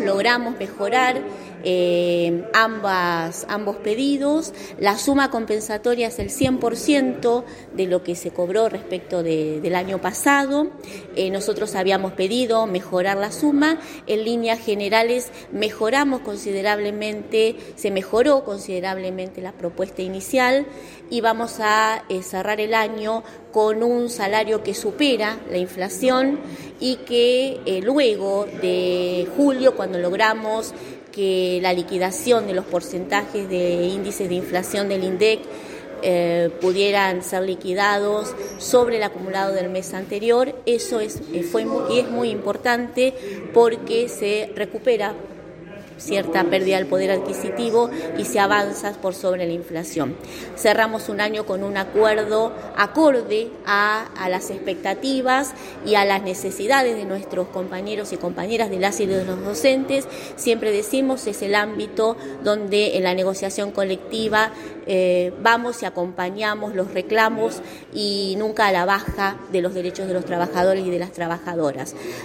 logramos mejorar eh, ambas, ambos pedidos. La suma compensatoria es el 100% de lo que se cobró respecto del año pasado. Eh, nosotros habíamos pedido mejorar la suma. En líneas generales mejoramos considerablemente, se mejoró considerablemente la propuesta inicial y vamos a eh, cerrar el año con un salario que supera la inflación y que luego de julio, cuando logramos que la liquidación de los porcentajes de índices de inflación del INDEC eh, pudieran ser liquidados sobre el acumulado del mes anterior. Eso es, eh, fue y es muy importante porque se recupera cierta pérdida del poder adquisitivo y se avanza por sobre la inflación. Cerramos un año con un acuerdo acorde a, las expectativas y a las necesidades de nuestros compañeros y compañeras de las y de los docentes. Siempre decimos es el ámbito donde en la negociación colectiva eh, vamos y acompañamos los reclamos y nunca a la baja de los derechos de los trabajadores y de las trabajadoras.